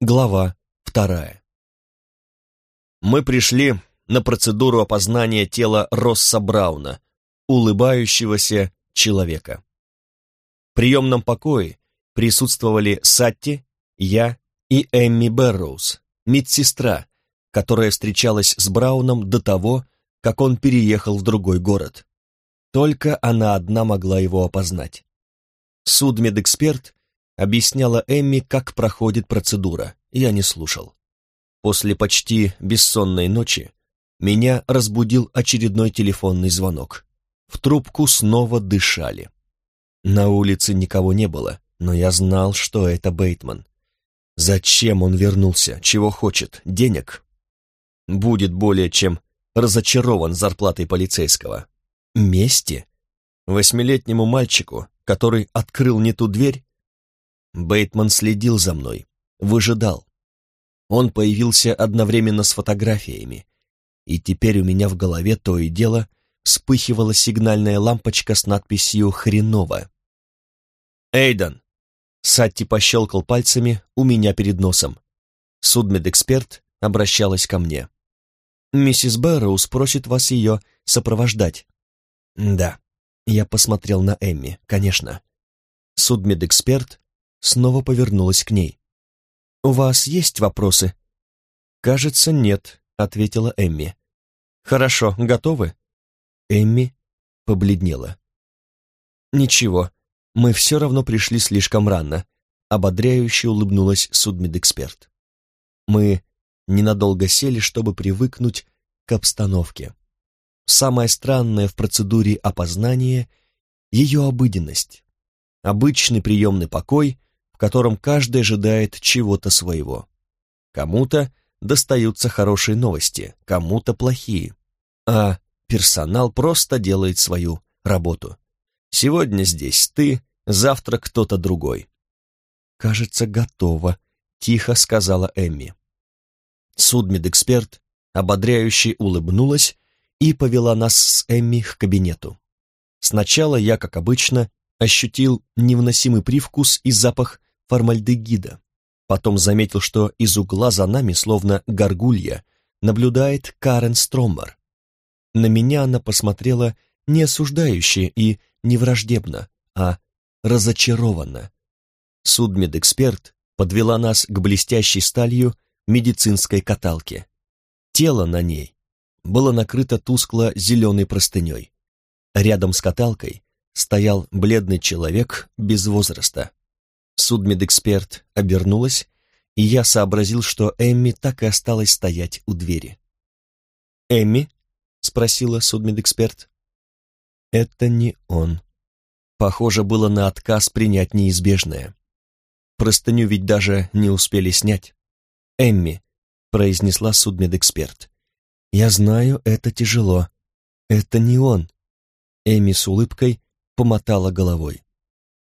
Глава вторая. Мы пришли на процедуру опознания тела Росса Брауна, улыбающегося человека. В приемном покое присутствовали Сатти, я и Эмми Берроуз, медсестра, которая встречалась с Брауном до того, как он переехал в другой город. Только она одна могла его опознать. Судмедэксперт объясняла Эмми, как проходит процедура. Я не слушал. После почти бессонной ночи меня разбудил очередной телефонный звонок. В трубку снова дышали. На улице никого не было, но я знал, что это Бейтман. Зачем он вернулся? Чего хочет? Денег? Будет более чем разочарован зарплатой полицейского. Мести? Восьмилетнему мальчику, который открыл не ту дверь? Бейтман следил за мной, выжидал. Он появился одновременно с фотографиями, и теперь у меня в голове то и дело вспыхивала сигнальная лампочка с надписью «Хреново». «Эйден!» Сатти пощелкал пальцами у меня перед носом. Судмедэксперт обращалась ко мне. «Миссис Бэрроуз просит вас ее сопровождать». «Да». Я посмотрел на Эмми, конечно. Судмедэксперт снова повернулась к ней. «У вас есть вопросы?» «Кажется, нет», — ответила Эмми. «Хорошо, готовы?» Эмми побледнела. «Ничего, мы все равно пришли слишком рано», — ободряюще улыбнулась судмедэксперт. «Мы ненадолго сели, чтобы привыкнуть к обстановке. Самое странное в процедуре опознания — ее обыденность. Обычный приемный покой, в котором каждый ожидает чего-то своего. Кому-то достаются хорошие новости, кому-то плохие. А персонал просто делает свою работу. Сегодня здесь ты, завтра кто-то другой. «Кажется, готово», — тихо сказала Эмми. Судмедэксперт ободряюще улыбнулась и повела нас с Эмми к кабинету. Сначала я, как обычно, ощутил невыносимый привкус и запах формальдегида. Потом заметил, что из угла за нами, словно горгулья, наблюдает Карен Строммер. На меня она посмотрела не осуждающе и не враждебно, а разочарованно. Судмедэксперт подвела нас к блестящей сталью медицинской каталке. Тело на ней было накрыто тускло-зеленой простыней. Рядом с каталкой стоял бледный человек без возраста. Судмедэксперт обернулась, и я сообразил, что Эмми так и осталась стоять у двери. «Эмми?» — спросила судмедэксперт. «Это не он». Похоже было на отказ принять неизбежное. Простыню ведь даже не успели снять. «Эмми», — произнесла судмедэксперт. «Я знаю, это тяжело. Это не он». Эмми с улыбкой помотала головой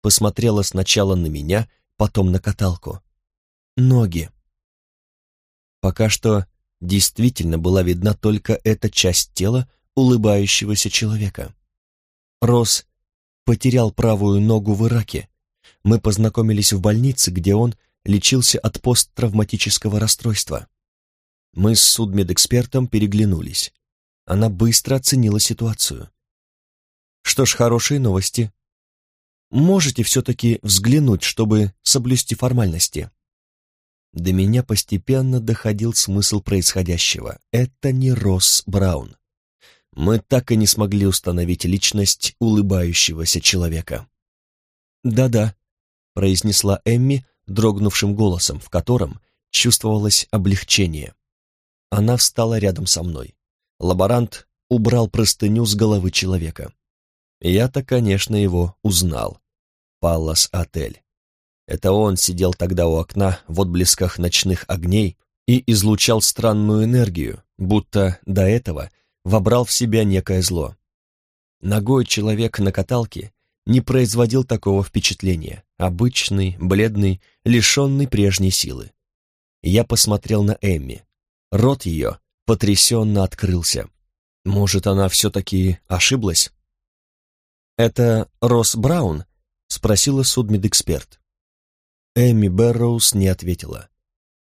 посмотрела сначала на меня, потом на каталку. Ноги. Пока что действительно была видна только эта часть тела улыбающегося человека. Рос потерял правую ногу в Ираке. Мы познакомились в больнице, где он лечился от посттравматического расстройства. Мы с судмедэкспертом переглянулись. Она быстро оценила ситуацию. Что ж, хорошие новости можете все-таки взглянуть, чтобы соблюсти формальности?» До меня постепенно доходил смысл происходящего. Это не Росс Браун. Мы так и не смогли установить личность улыбающегося человека. «Да-да», — произнесла Эмми дрогнувшим голосом, в котором чувствовалось облегчение. Она встала рядом со мной. Лаборант убрал простыню с головы человека. Я-то, конечно, его узнал. Паллас Отель. Это он сидел тогда у окна в отблесках ночных огней и излучал странную энергию, будто до этого вобрал в себя некое зло. Ногой человек на каталке не производил такого впечатления, обычный, бледный, лишенный прежней силы. Я посмотрел на Эмми. Рот ее потрясенно открылся. Может, она все-таки ошиблась? «Это Росс Браун?» — спросила судмедэксперт. Эми Бэрроуз не ответила.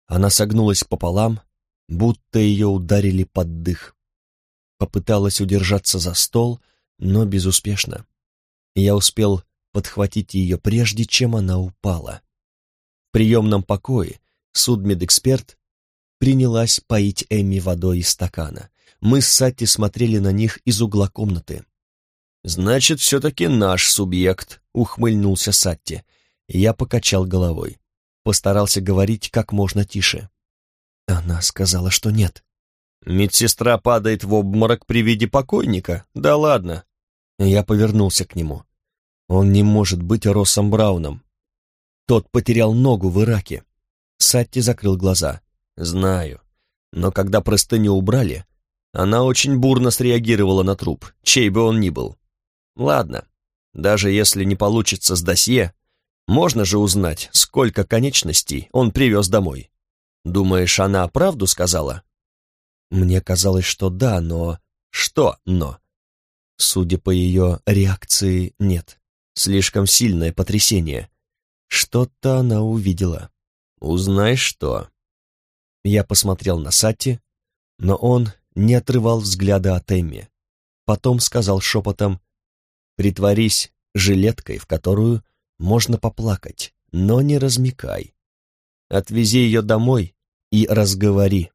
Она согнулась пополам, будто ее ударили под дых. Попыталась удержаться за стол, но безуспешно. Я успел подхватить ее прежде, чем она упала. В приемном покое судмедэксперт принялась поить Эмми водой из стакана. Мы с Сатти смотрели на них из угла комнаты. «Значит, все-таки наш субъект», — ухмыльнулся Сатти. Я покачал головой. Постарался говорить как можно тише. Она сказала, что нет. Медсестра падает в обморок при виде покойника? Да ладно. Я повернулся к нему. Он не может быть Россом Брауном. Тот потерял ногу в Ираке. Сатти закрыл глаза. Знаю. Но когда простыню убрали, она очень бурно среагировала на труп, чей бы он ни был. Ладно, даже если не получится с досье, можно же узнать, сколько конечностей он привез домой. Думаешь, она правду сказала? Мне казалось, что да, но... Что «но»? Судя по ее реакции, нет. Слишком сильное потрясение. Что-то она увидела. Узнай что. Я посмотрел на Сати, но он не отрывал взгляда от Эмми. Потом сказал шепотом, «Притворись жилеткой, в которую можно поплакать, но не размекай. Отвези ее домой и разговори.